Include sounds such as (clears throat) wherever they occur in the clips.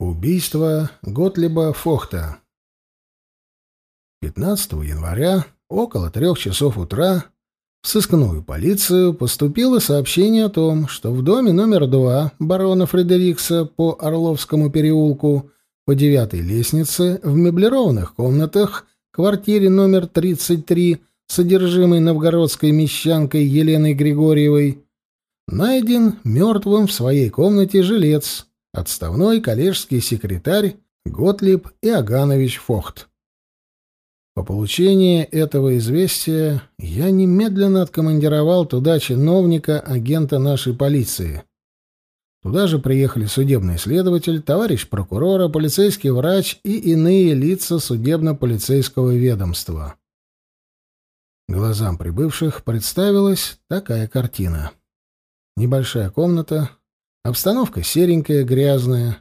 Убийство Готлиба Фохта. 15 января около трех часов утра в сыскную полицию поступило сообщение о том, что в доме номер два барона Фредерикса по Орловскому переулку по девятой лестнице в меблированных комнатах квартире номер 33, содержимой новгородской мещанкой Еленой Григорьевой, найден мертвым в своей комнате жилец – отставной коллежский секретарь Готлиб Иоганович Фохт. По получении этого известия я немедленно откомандировал туда чиновника, агента нашей полиции. Туда же приехали судебный следователь, товарищ прокурора, полицейский врач и иные лица судебно-полицейского ведомства. Глазам прибывших представилась такая картина. Небольшая комната, Обстановка серенькая, грязная,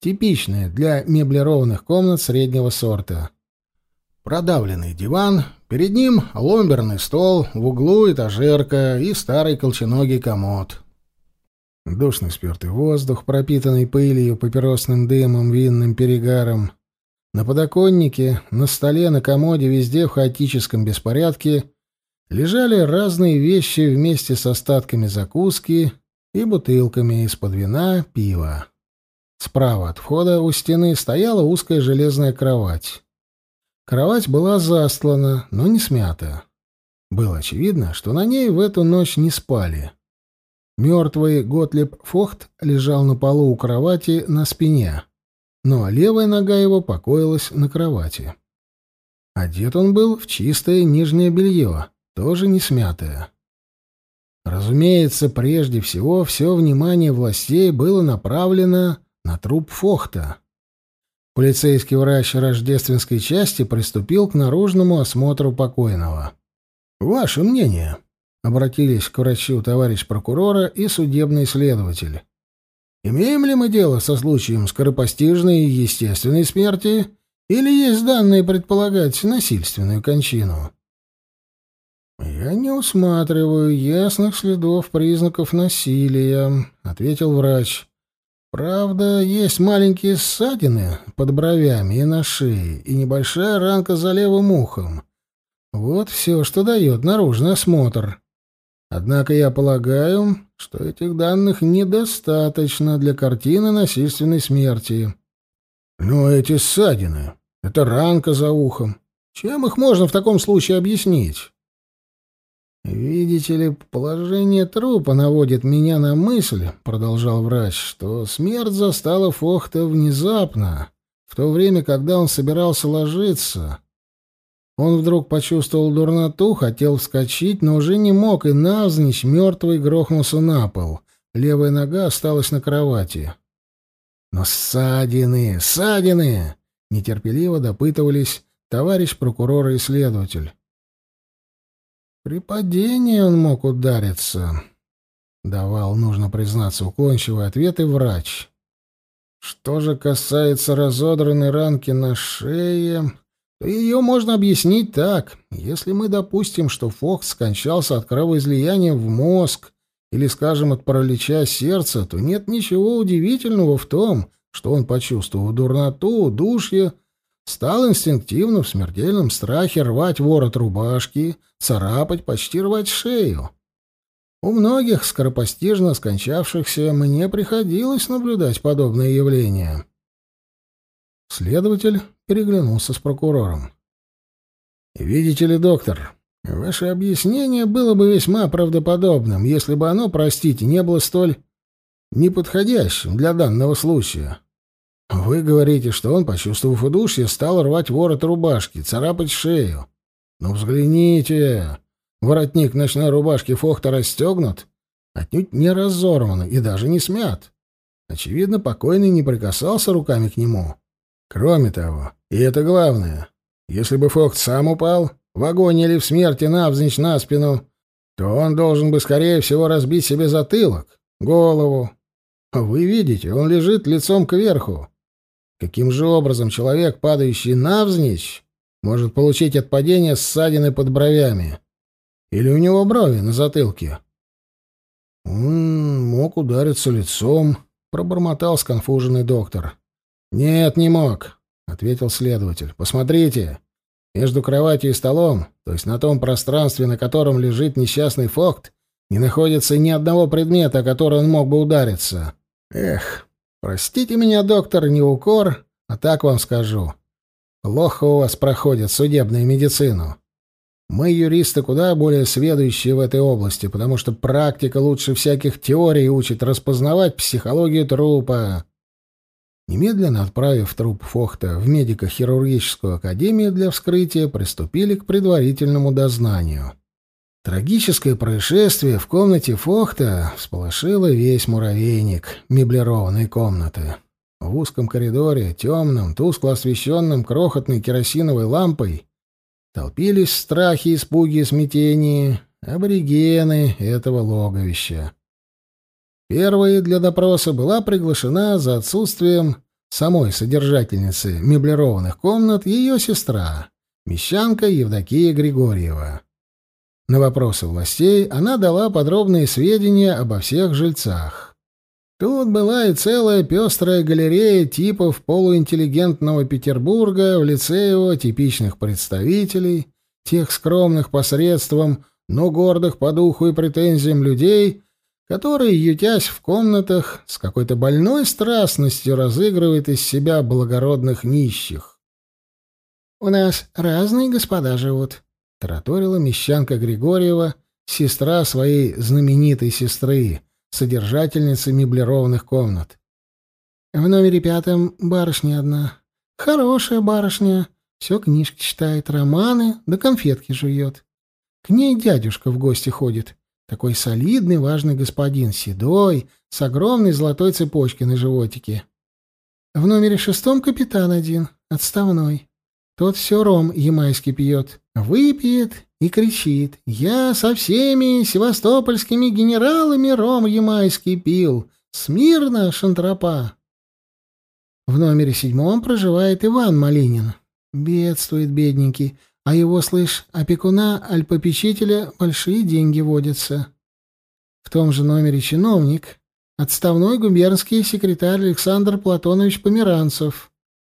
типичная для меблированных комнат среднего сорта. Продавленный диван, перед ним ломберный стол, в углу этажерка и старый колченогий комод. Душный спертый воздух, пропитанный пылью, папиросным дымом, винным перегаром. На подоконнике, на столе, на комоде, везде в хаотическом беспорядке лежали разные вещи вместе с остатками закуски и бутылками из-под вина, пива. Справа от входа у стены стояла узкая железная кровать. Кровать была застлана, но не смята. Было очевидно, что на ней в эту ночь не спали. Мертвый Готлеб Фохт лежал на полу у кровати на спине, но левая нога его покоилась на кровати. Одет он был в чистое нижнее белье, тоже не смятое. Разумеется, прежде всего, все внимание властей было направлено на труп Фохта. Полицейский врач рождественской части приступил к наружному осмотру покойного. «Ваше мнение?» — обратились к врачу товарищ прокурора и судебный следователь. «Имеем ли мы дело со случаем скоропостижной и естественной смерти, или есть данные предполагать насильственную кончину?» «Я не усматриваю ясных следов признаков насилия», — ответил врач. «Правда, есть маленькие ссадины под бровями и на шее, и небольшая ранка за левым ухом. Вот все, что дает наружный осмотр. Однако я полагаю, что этих данных недостаточно для картины насильственной смерти». «Но эти ссадины — это ранка за ухом. Чем их можно в таком случае объяснить?» «Видите ли, положение трупа наводит меня на мысль, — продолжал врач, — что смерть застала Фохта внезапно, в то время, когда он собирался ложиться. Он вдруг почувствовал дурноту, хотел вскочить, но уже не мог, и навзничь мертвый грохнулся на пол. Левая нога осталась на кровати. «Но ссадины! Ссадины!» — нетерпеливо допытывались товарищ прокурор и следователь. При падении он мог удариться. Давал, нужно признаться, уклончивый ответ и врач. Что же касается разодранной ранки на шее, то ее можно объяснить так. Если мы допустим, что Фокс скончался от кровоизлияния в мозг или, скажем, от паралича сердца, то нет ничего удивительного в том, что он почувствовал дурноту, удушье, стал инстинктивно в смертельном страхе рвать ворот рубашки, царапать, почти рвать шею. У многих скоропостижно скончавшихся мне приходилось наблюдать подобные явления. Следователь переглянулся с прокурором. «Видите ли, доктор, ваше объяснение было бы весьма правдоподобным, если бы оно, простите, не было столь неподходящим для данного случая. Вы говорите, что он, почувствовав удушье, стал рвать ворот рубашки, царапать шею. Но взгляните, воротник ночной рубашки Фохта расстегнут, отнюдь не разорван и даже не смят. Очевидно, покойный не прикасался руками к нему. Кроме того, и это главное, если бы Фохт сам упал, в агонии или в смерти навзничь на спину, то он должен бы, скорее всего, разбить себе затылок, голову. Вы видите, он лежит лицом кверху. Каким же образом человек, падающий навзничь, может получить от падения ссадины под бровями? Или у него брови на затылке? Он мог удариться лицом, пробормотал сконфуженный доктор. «Нет, не мог», — ответил следователь. «Посмотрите. Между кроватью и столом, то есть на том пространстве, на котором лежит несчастный Фокт, не находится ни одного предмета, о который он мог бы удариться. Эх, простите меня, доктор, не укор, а так вам скажу. Плохо у вас проходит судебную медицину. Мы, юристы, куда более сведущие в этой области, потому что практика лучше всяких теорий учит распознавать психологию трупа. Немедленно отправив труп Фохта в медико-хирургическую академию для вскрытия, приступили к предварительному дознанию. Трагическое происшествие в комнате Фохта всполошило весь муравейник меблированной комнаты. В узком коридоре, темном, тускло освещенном крохотной керосиновой лампой, толпились в страхе, испуге и смятении аборигены этого логовища. Первой для допроса была приглашена за отсутствием самой содержательницы меблированных комнат ее сестра, мещанка Евдокия Григорьева. На вопросы властей она дала подробные сведения обо всех жильцах. Тут была и целая пестрая галерея типов полуинтеллигентного Петербурга в лице его типичных представителей, тех скромных посредством, но гордых по духу и претензиям людей, которые, ютясь в комнатах, с какой-то больной страстностью разыгрывают из себя благородных нищих. «У нас разные господа живут», — тараторила мещанка Григорьева, сестра своей знаменитой сестры, содержательницы меблированных комнат. В номере пятом барышня одна. Хорошая барышня. Все книжки читает, романы, да конфетки жует. К ней дядюшка в гости ходит. Такой солидный, важный господин, седой, с огромной золотой цепочкой на животике. В номере шестом капитан один, отставной. Тот все ром ямайский пьет. Выпьет и кричит «Я со всеми севастопольскими генералами ром ямайский пил! Смирно, шантропа!» В номере седьмом проживает Иван Малинин. Бедствует бедненький, а его, слышь, опекуна, альпопечителя, большие деньги водятся. В том же номере чиновник, отставной губернский секретарь Александр Платонович Померанцев.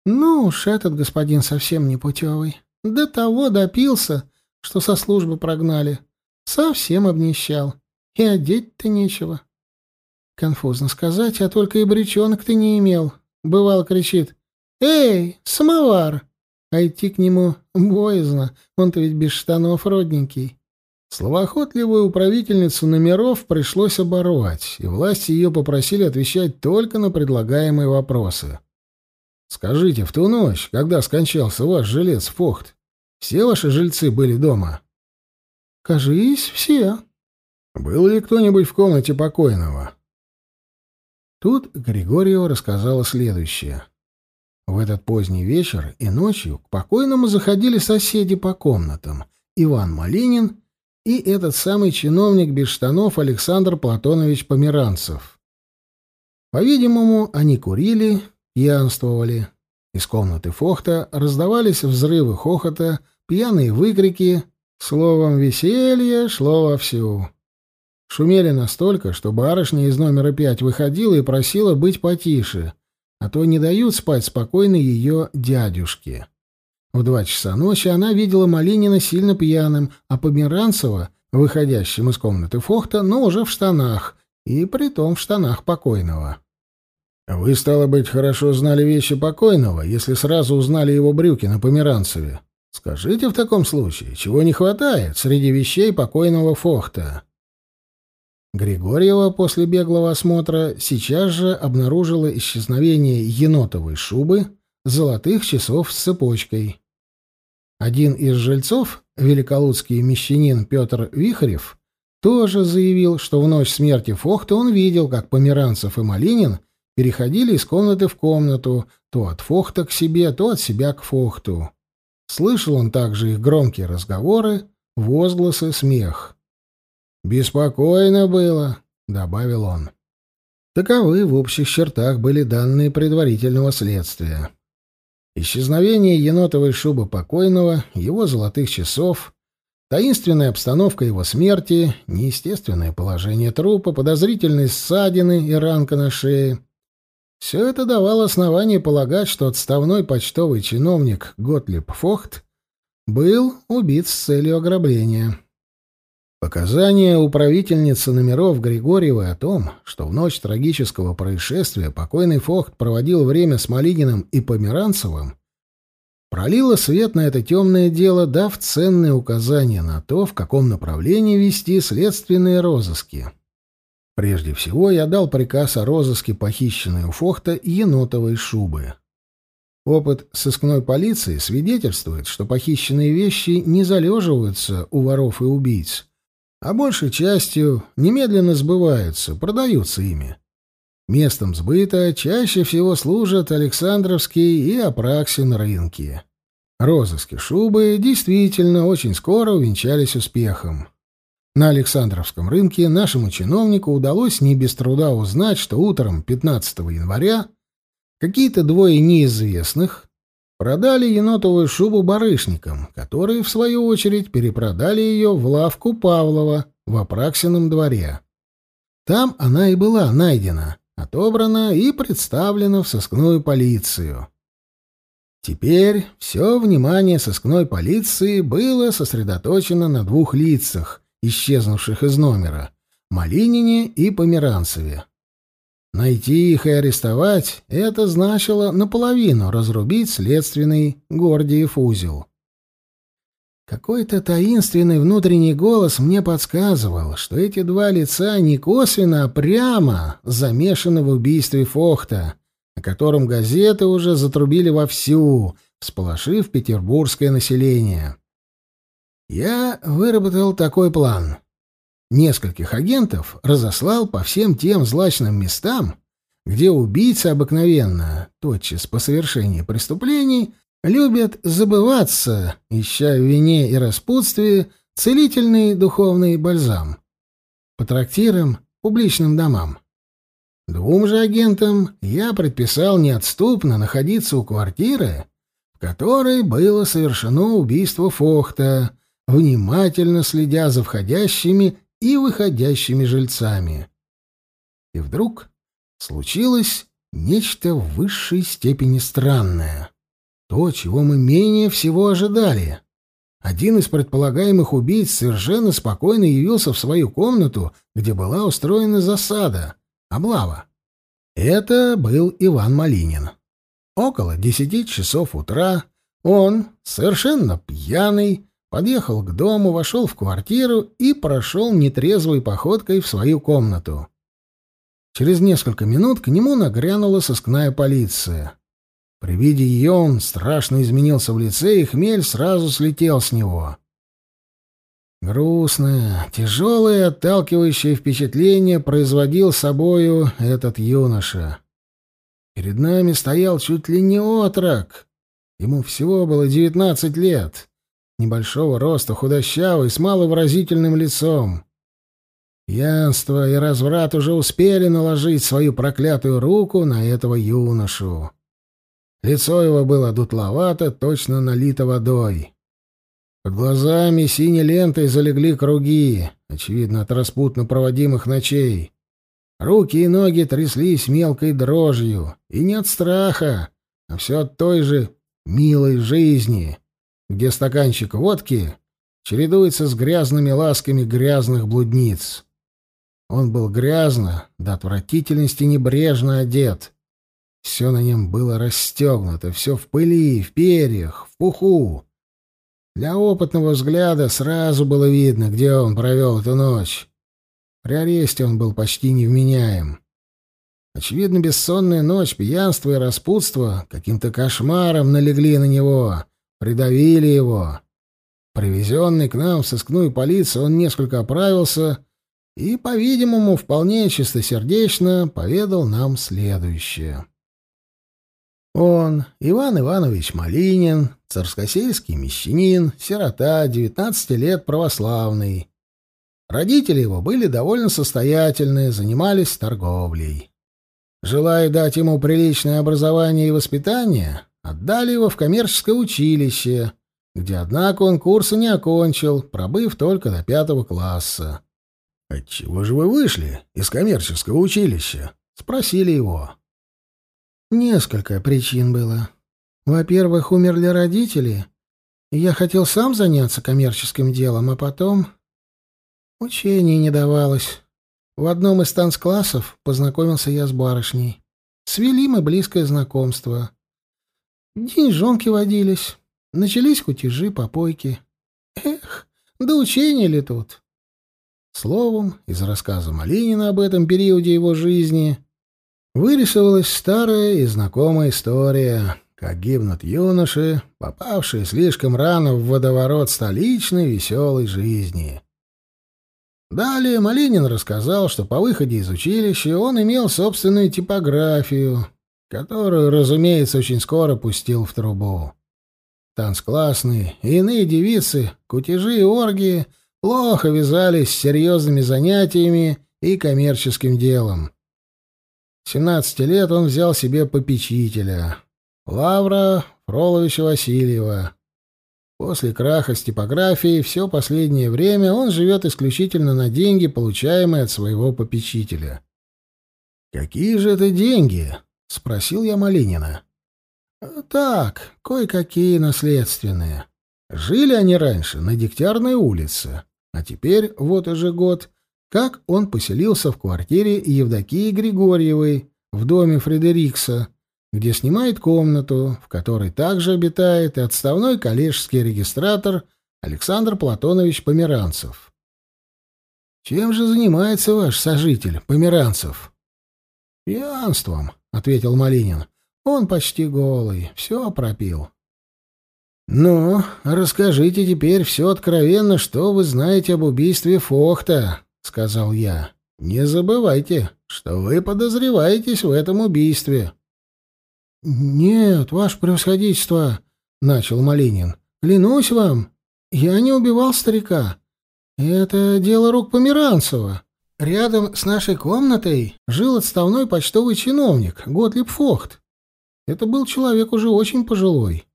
Ну уж этот господин совсем непутевый. До того допился, что со службы прогнали. Совсем обнищал. И одеть-то нечего. Конфузно сказать, а только и брючонок ты не имел. Бывал кричит «Эй, самовар!» А идти к нему боязно, он-то ведь без штанов родненький. Словоохотливую управительницу номеров пришлось оборвать, и власти ее попросили отвечать только на предлагаемые вопросы. «Скажите, в ту ночь, когда скончался ваш жилец Фохт, все ваши жильцы были дома? Кажись, все. Был ли кто-нибудь в комнате покойного? Тут Григорьева рассказала следующее. В этот поздний вечер и ночью к покойному заходили соседи по комнатам. Иван Малинин и этот самый чиновник без штанов Александр Платонович Померанцев. По-видимому, они курили, пьянствовали. Из комнаты Фохта раздавались взрывы хохота, пьяные выкрики, словом, веселье шло вовсю. Шумели настолько, что барышня из номера пять выходила и просила быть потише, а то не дают спать спокойно ее дядюшке. В два часа ночи она видела Малинина сильно пьяным, а Померанцева, выходящим из комнаты Фохта, но уже в штанах, и притом в штанах покойного. «Вы, стало быть, хорошо знали вещи покойного, если сразу узнали его брюки на Померанцеве», Скажите в таком случае, чего не хватает среди вещей покойного Фохта? Григорьева после беглого осмотра сейчас же обнаружила исчезновение енотовой шубы, золотых часов с цепочкой. Один из жильцов, великолудский мещанин Петр Вихарев, тоже заявил, что в ночь смерти Фохта он видел, как Померанцев и Малинин переходили из комнаты в комнату, то от Фохта к себе, то от себя к Фохту. Слышал он также их громкие разговоры, возгласы, смех. «Беспокойно было», — добавил он. Таковы в общих чертах были данные предварительного следствия. Исчезновение енотовой шубы покойного, его золотых часов, таинственная обстановка его смерти, неестественное положение трупа, подозрительные ссадины и ранка на шее Все это давало основание полагать, что отставной почтовый чиновник Готлиб Фохт был убит с целью ограбления. Показания управительницы номеров Григорьевой о том, что в ночь трагического происшествия покойный Фохт проводил время с Малининым и Померанцевым, пролило свет на это темное дело, дав ценные указания на то, в каком направлении вести следственные розыски. Прежде всего, я дал приказ о розыске похищенной у Фохта енотовой шубы. Опыт сыскной полиции свидетельствует, что похищенные вещи не залеживаются у воров и убийц, а большей частью немедленно сбываются, продаются ими. Местом сбыта чаще всего служат Александровские и Апраксин рынки. Розыски шубы действительно очень скоро увенчались успехом. На Александровском рынке нашему чиновнику удалось не без труда узнать, что утром 15 января какие-то двое неизвестных продали енотовую шубу барышникам, которые, в свою очередь, перепродали ее в лавку Павлова в Апраксином дворе. Там она и была найдена, отобрана и представлена в сыскную полицию. Теперь все внимание сыскной полиции было сосредоточено на двух лицах, исчезнувших из номера — Малинине и Померанцеве. Найти их и арестовать — это значило наполовину разрубить следственный Гордиев узел. Какой-то таинственный внутренний голос мне подсказывал, что эти два лица не косвенно, а прямо замешаны в убийстве Фохта, о котором газеты уже затрубили вовсю, всполошив петербургское население. Я выработал такой план. Нескольких агентов разослал по всем тем злачным местам, где убийцы обыкновенно, тотчас по совершении преступлений, любят забываться, ища в вине и распутстве целительный духовный бальзам. По трактирам, публичным домам. Двум же агентам я предписал неотступно находиться у квартиры, в которой было совершено убийство Фохта, внимательно следя за входящими и выходящими жильцами. И вдруг случилось нечто в высшей степени странное. То, чего мы менее всего ожидали. Один из предполагаемых убийц совершенно спокойно явился в свою комнату, где была устроена засада, облава. Это был Иван Малинин. Около десяти часов утра он, совершенно пьяный, подъехал к дому, вошел в квартиру и прошел нетрезвой походкой в свою комнату. Через несколько минут к нему нагрянула сыскная полиция. При виде ее он страшно изменился в лице, и хмель сразу слетел с него. Грустное, тяжелое, отталкивающее впечатление производил собою этот юноша. Перед нами стоял чуть ли не отрок. Ему всего было девятнадцать лет. Небольшого роста, худощавый, с маловыразительным лицом. Пьянство и разврат уже успели наложить свою проклятую руку на этого юношу. Лицо его было дутловато, точно налито водой. Под глазами синей лентой залегли круги, очевидно, от распутно проводимых ночей. Руки и ноги тряслись мелкой дрожью, и не от страха, а все от той же милой жизни, где стаканчик водки чередуется с грязными ласками грязных блудниц. Он был грязно, до отвратительности небрежно одет — все на нем было расстегнуто, все в пыли, в перьях, в пуху. Для опытного взгляда сразу было видно, где он провел эту ночь. При аресте он был почти невменяем. Очевидно, бессонная ночь, пьянство и распутство каким-то кошмаром налегли на него, придавили его. Привезенный к нам в сыскную полицию, он несколько оправился и, по-видимому, вполне чистосердечно поведал нам следующее. Он, Иван Иванович Малинин, царскосельский мещанин, сирота, 19 лет, православный. Родители его были довольно состоятельные, занимались торговлей. Желая дать ему приличное образование и воспитание, отдали его в коммерческое училище, где, однако, он курсы не окончил, пробыв только до пятого класса. «Отчего же вы вышли из коммерческого училища?» — спросили его. Несколько причин было. Во-первых, умерли родители, и я хотел сам заняться коммерческим делом, а потом... Учение не давалось. В одном из танцклассов познакомился я с барышней. Свели мы близкое знакомство. Деньжонки водились. Начались кутежи, попойки. Эх, да учение ли тут? Словом, из рассказа Малинина об этом периоде его жизни вырисовалась старая и знакомая история, как гибнут юноши, попавшие слишком рано в водоворот столичной веселой жизни. Далее Малинин рассказал, что по выходе из училища он имел собственную типографию, которую, разумеется, очень скоро пустил в трубу. Танцклассные и иные девицы, кутежи и оргии плохо вязались с серьезными занятиями и коммерческим делом. В 17 лет он взял себе попечителя, Лавра Фроловича Васильева. После краха с типографией все последнее время он живет исключительно на деньги, получаемые от своего попечителя. «Какие же это деньги?» — спросил я Малинина. «Так, кое-какие наследственные. Жили они раньше на Дегтярной улице, а теперь, вот уже год, как он поселился в квартире Евдокии Григорьевой в доме Фредерикса, где снимает комнату, в которой также обитает и отставной коллежский регистратор Александр Платонович Померанцев. «Чем же занимается ваш сожитель, Померанцев?» «Пьянством», — ответил Малинин. «Он почти голый, все пропил». «Ну, расскажите теперь все откровенно, что вы знаете об убийстве Фохта», — сказал я. «Не забывайте, что вы подозреваетесь в этом убийстве». «Нет, ваше превосходительство», — начал Малинин. «Клянусь вам, я не убивал старика. Это дело рук Померанцева. Рядом с нашей комнатой жил отставной почтовый чиновник Готлиб Фохт. Это был человек уже очень пожилой.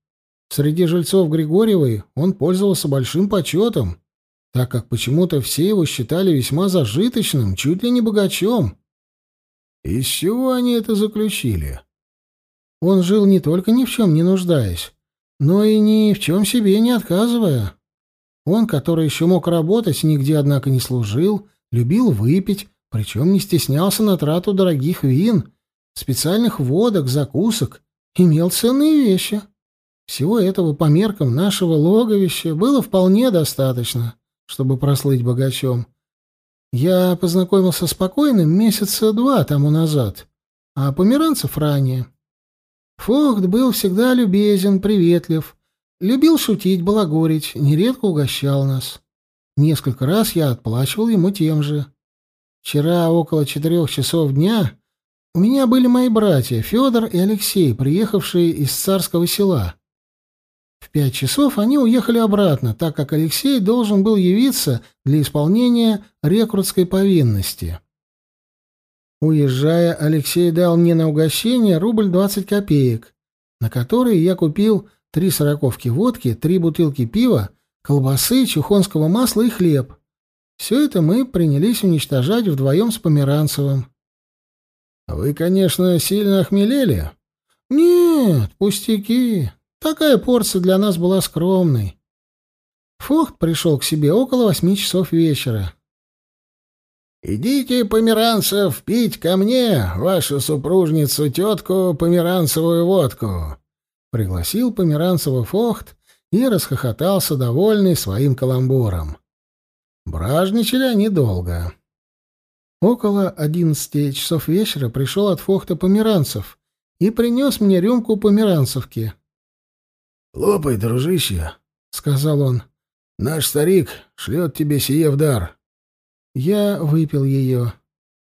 Среди жильцов Григорьевой он пользовался большим почетом, так как почему-то все его считали весьма зажиточным, чуть ли не богачом. Из чего они это заключили? Он жил не только ни в чем не нуждаясь, но и ни в чем себе не отказывая. Он, который еще мог работать, нигде, однако, не служил, любил выпить, причем не стеснялся на трату дорогих вин, специальных водок, закусок, имел ценные вещи. Всего этого по меркам нашего логовища было вполне достаточно, чтобы прослыть богачом. Я познакомился с покойным месяца два тому назад, а Померанцев ранее. Фохт был всегда любезен, приветлив, любил шутить, балагурить, нередко угощал нас. Несколько раз я отплачивал ему тем же. Вчера около четырех часов дня у меня были мои братья Федор и Алексей, приехавшие из царского села. В пять часов они уехали обратно, так как Алексей должен был явиться для исполнения рекрутской повинности. Уезжая, Алексей дал мне на угощение рубль двадцать копеек, на которые я купил три сороковки водки, три бутылки пива, колбасы, чухонского масла и хлеб. Все это мы принялись уничтожать вдвоем с Померанцевым. «Вы, конечно, сильно охмелели?» «Нет, пустяки. Такая порция для нас была скромной». Фохт пришел к себе около восьми часов вечера. «Идите, Померанцев, пить ко мне, вашу супружницу, тетку, померанцевую водку!» Пригласил Померанцева Фохт и расхохотался, довольный своим каламбуром. Бражничали они долго. Около одиннадцати часов вечера пришел от Фохта Померанцев и принес мне рюмку померанцевки. «Лопай, дружище», — сказал он. «Наш старик шлет тебе сие в дар». Я выпил ее.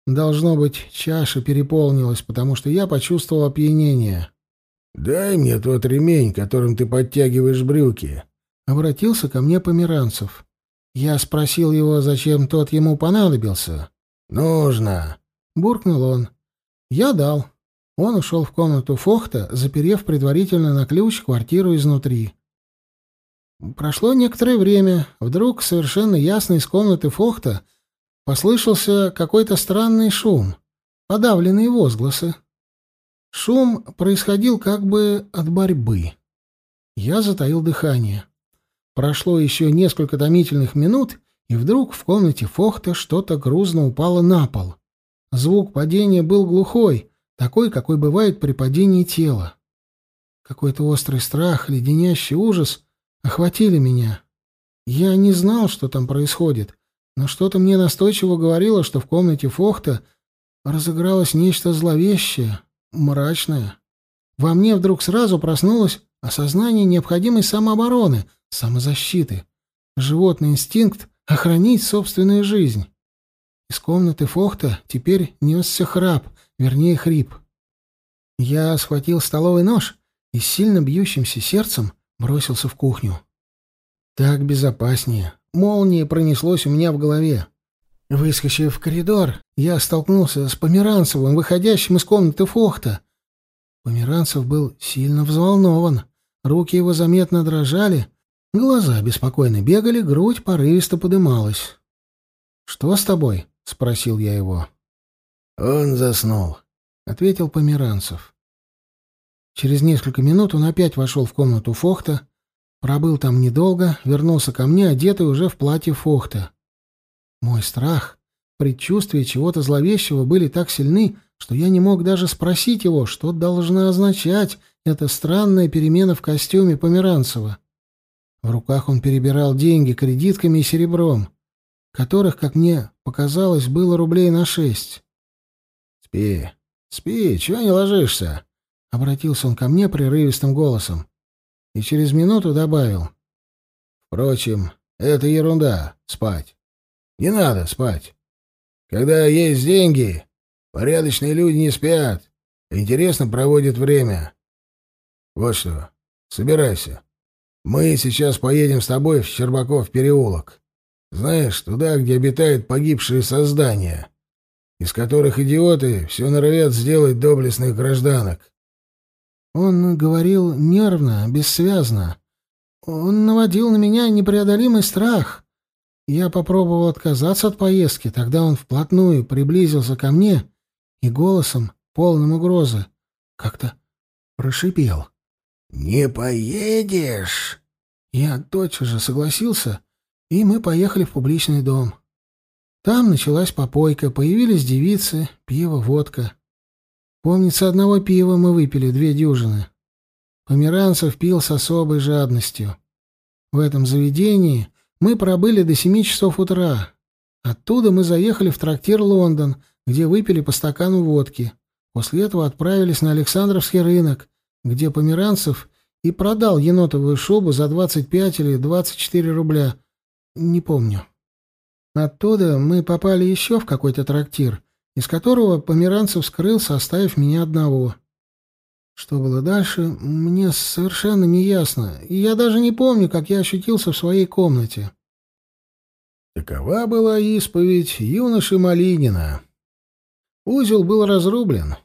Должно быть, чаша переполнилась, потому что я почувствовал опьянение. «Дай мне тот ремень, которым ты подтягиваешь брюки», — обратился ко мне Померанцев. Я спросил его, зачем тот ему понадобился. «Нужно», — буркнул он. Я дал. Он ушел в комнату Фохта, заперев предварительно на ключ квартиру изнутри. Прошло некоторое время. Вдруг совершенно ясно из комнаты Фохта — Послышался какой-то странный шум, подавленные возгласы. Шум происходил как бы от борьбы. Я затаил дыхание. Прошло еще несколько томительных минут, и вдруг в комнате Фохта что-то грузно упало на пол. Звук падения был глухой, такой, какой бывает при падении тела. Какой-то острый страх, леденящий ужас охватили меня. Я не знал, что там происходит, но что-то мне настойчиво говорило, что в комнате Фохта разыгралось нечто зловещее, мрачное. Во мне вдруг сразу проснулось осознание необходимой самообороны, самозащиты. Животный инстинкт — охранить собственную жизнь. Из комнаты Фохта теперь несся храп, вернее, хрип. Я схватил столовый нож и с сильно бьющимся сердцем бросился в кухню. Так безопаснее. Молния пронеслось у меня в голове. Выскочив в коридор, я столкнулся с Померанцевым, выходящим из комнаты Фохта. Померанцев был сильно взволнован. Руки его заметно дрожали, глаза беспокойно бегали, грудь порывисто подымалась. «Что с тобой?» — спросил я его. «Он заснул», — ответил Померанцев. Через несколько минут он опять вошел в комнату Фохта, пробыл там недолго, вернулся ко мне, одетый уже в платье Фохта. Мой страх, предчувствие чего-то зловещего были так сильны, что я не мог даже спросить его, что должна означать эта странная перемена в костюме Померанцева. В руках он перебирал деньги кредитками и серебром, которых, как мне показалось, было рублей на шесть. «Спи, спи, чего не ложишься?» — обратился он ко мне прерывистым голосом. И через минуту добавил. «Впрочем, это ерунда — спать. Не надо спать. Когда есть деньги, порядочные люди не спят, а интересно проводят время. Вот что, собирайся. Мы сейчас поедем с тобой в Щербаков переулок. Знаешь, туда, где обитают погибшие создания, из которых идиоты все норовят сделать доблестных гражданок. Он говорил нервно, бессвязно. Он наводил на меня непреодолимый страх. Я попробовал отказаться от поездки, тогда он вплотную приблизился ко мне и голосом, полным угрозы, как-то прошипел. «Не поедешь!» Я тотчас же согласился, и мы поехали в публичный дом. Там началась попойка, появились девицы, пиво, водка. Помнится, одного пива мы выпили две дюжины. Померанцев пил с особой жадностью. В этом заведении мы пробыли до семи часов утра. Оттуда мы заехали в трактир «Лондон», где выпили по стакану водки. После этого отправились на Александровский рынок, где Померанцев и продал енотовую шубу за 25 или 24 рубля. Не помню. Оттуда мы попали еще в какой-то трактир, из которого Померанцев скрылся, оставив меня одного. Что было дальше, мне совершенно не ясно, и я даже не помню, как я ощутился в своей комнате. Такова была исповедь юноши Малинина. Узел был разрублен.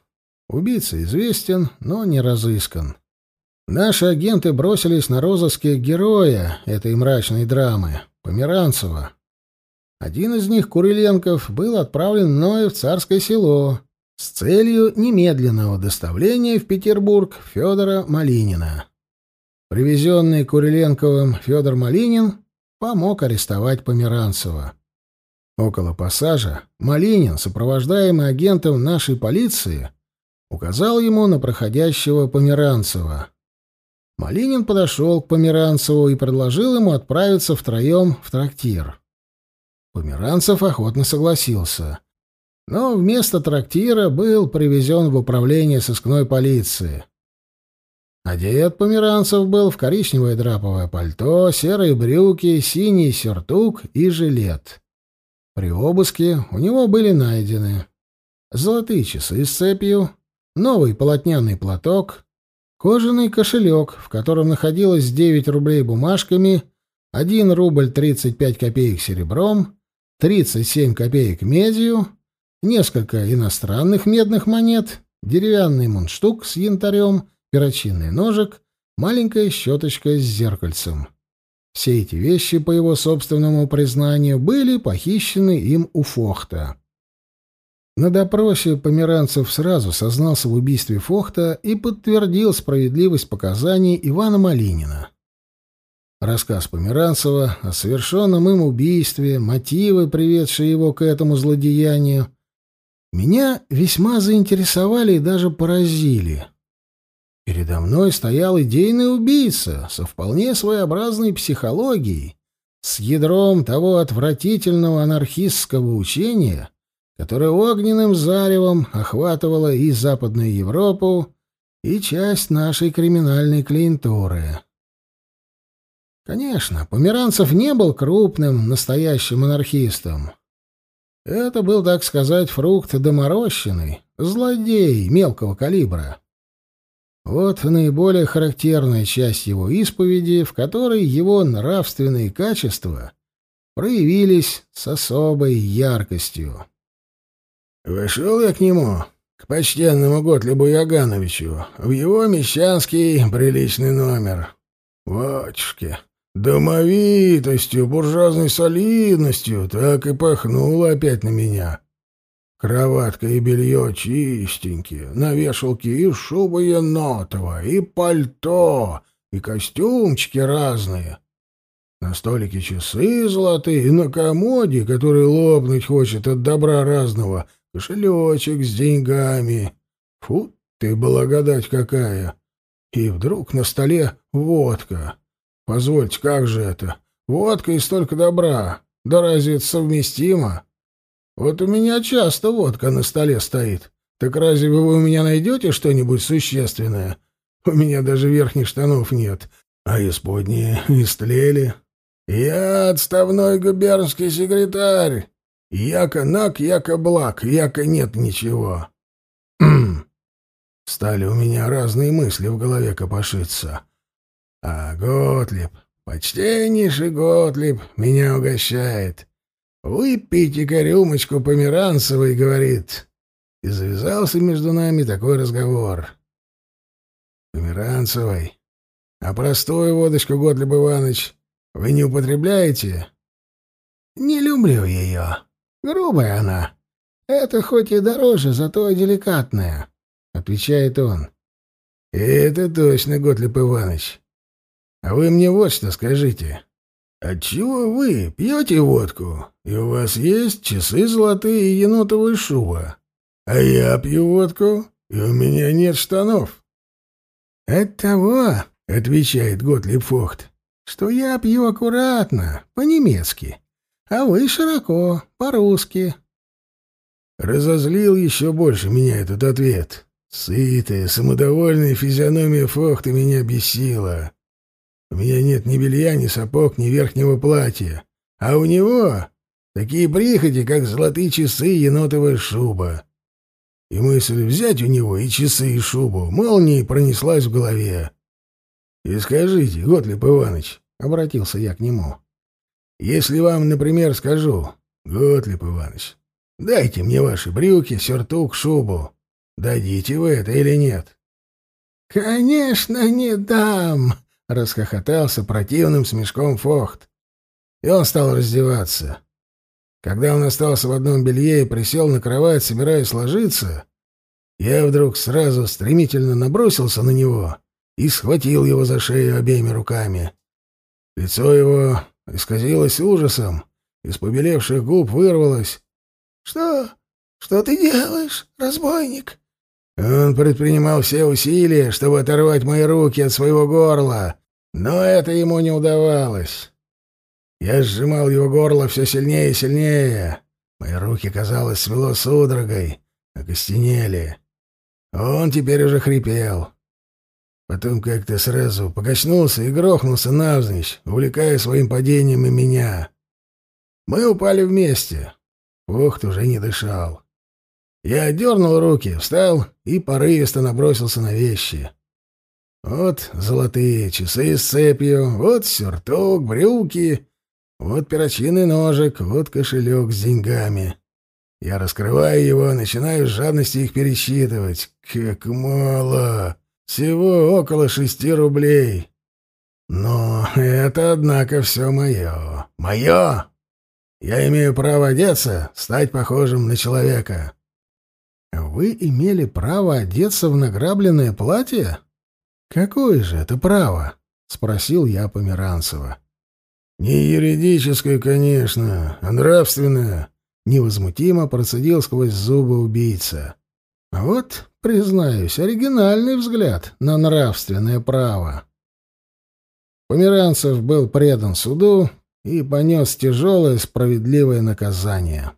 Убийца известен, но не разыскан. Наши агенты бросились на розыске героя этой мрачной драмы, Померанцева. Один из них, Куриленков, был отправлен мною в царское село, с целью немедленного доставления в Петербург Федора Малинина. Привезенный Куриленковым Федор Малинин помог арестовать Померанцева. Около пассажа Малинин, сопровождаемый агентом нашей полиции, указал ему на проходящего Померанцева. Малинин подошел к Померанцеву и предложил ему отправиться втроем в трактир. Померанцев охотно согласился — но вместо трактира был привезен в управление сыскной полиции. Одет померанцев был в коричневое драповое пальто, серые брюки, синий сюртук и жилет. При обыске у него были найдены золотые часы с цепью, новый полотняный платок, кожаный кошелек, в котором находилось 9 рублей бумажками, 1 рубль 35 копеек серебром, 37 копеек медью, несколько иностранных медных монет, деревянный мундштук с янтарем, перочинный ножик, маленькая щеточка с зеркальцем. Все эти вещи, по его собственному признанию, были похищены им у Фохта. На допросе Померанцев сразу сознался в убийстве Фохта и подтвердил справедливость показаний Ивана Малинина. Рассказ Померанцева о совершенном им убийстве, мотивы, приведшие его к этому злодеянию, меня весьма заинтересовали и даже поразили. Передо мной стоял идейный убийца со вполне своеобразной психологией, с ядром того отвратительного анархистского учения, которое огненным заревом охватывало и Западную Европу, и часть нашей криминальной клиентуры. Конечно, Померанцев не был крупным, настоящим анархистом. Это был, так сказать, фрукт доморощенный, злодей мелкого калибра. Вот наиболее характерная часть его исповеди, в которой его нравственные качества проявились с особой яркостью. «Вошел я к нему, к почтенному Готлебу Ягановичу, в его мещанский приличный номер. Вотчки, Домовитостью, буржуазной солидностью так и пахнуло опять на меня. Кроватка и белье чистенькие, на вешалке и шуба енотова, и пальто, и костюмчики разные. На столике часы золотые, на комоде, который лопнуть хочет от добра разного, кошелечек с деньгами. Фу ты, благодать какая! И вдруг на столе водка. Позвольте, как же это? Водка и столько добра. Да разве это совместимо? Вот у меня часто водка на столе стоит. Так разве вы у меня найдете что-нибудь существенное? У меня даже верхних штанов нет, а исподние истлели. Я отставной губернский секретарь. Яко нак, яко благ, яко нет ничего. (clears throat) Стали у меня разные мысли в голове копошиться. А Готлиб, почтеннейший Готлиб, меня угощает. Выпейте-ка рюмочку померанцевой, говорит. И завязался между нами такой разговор. Померанцевой. А простую водочку, Готлиб Иванович, вы не употребляете? Не люблю ее. Грубая она. Это хоть и дороже, зато деликатная, — отвечает он. Это точно, Готлиб Иванович. А вы мне вот что скажите. Отчего вы пьете водку, и у вас есть часы золотые и енотовая шуба, а я пью водку, и у меня нет штанов? — От того, — отвечает Готлиб Фохт, — что я пью аккуратно, по-немецки, а вы широко, по-русски. Разозлил еще больше меня этот ответ. Сытая, самодовольная физиономия Фохта меня бесила. У меня нет ни белья, ни сапог, ни верхнего платья. А у него такие прихоти, как золотые часы и енотовая шуба. И мысль взять у него и часы, и шубу молнией пронеслась в голове. «И скажите, Готлип Иванович», — обратился я к нему, — «если вам, например, скажу, Готлип Иванович, дайте мне ваши брюки, сюртук, шубу, дадите вы это или нет?» «Конечно, не дам!» — расхохотался противным смешком Фохт. И он стал раздеваться. Когда он остался в одном белье и присел на кровать, собираясь ложиться, я вдруг сразу стремительно набросился на него и схватил его за шею обеими руками. Лицо его исказилось ужасом, из побелевших губ вырвалось. — Что? Что ты делаешь, разбойник? Он предпринимал все усилия, чтобы оторвать мои руки от своего горла, но это ему не удавалось. Я сжимал его горло все сильнее и сильнее. Мои руки, казалось, свело судорогой, окостенели. Он теперь уже хрипел. Потом как-то сразу покачнулся и грохнулся навзничь, увлекая своим падением и меня. Мы упали вместе. Охт уже не дышал. Я дернул руки, встал и порывисто набросился на вещи. Вот золотые часы с цепью, вот сюртук, брюки, вот перочинный ножик, вот кошелек с деньгами. Я раскрываю его, начинаю с жадности их пересчитывать. Как мало! Всего около шести рублей. Но это, однако, все мое. Мое! Я имею право одеться, стать похожим на человека. Вы имели право одеться в награбленное платье? Какое же это право? спросил я Померанцева. Не юридическое, конечно, а нравственное, невозмутимо процедил сквозь зубы убийца. Вот, признаюсь, оригинальный взгляд на нравственное право. Померанцев был предан суду и понес тяжелое справедливое наказание.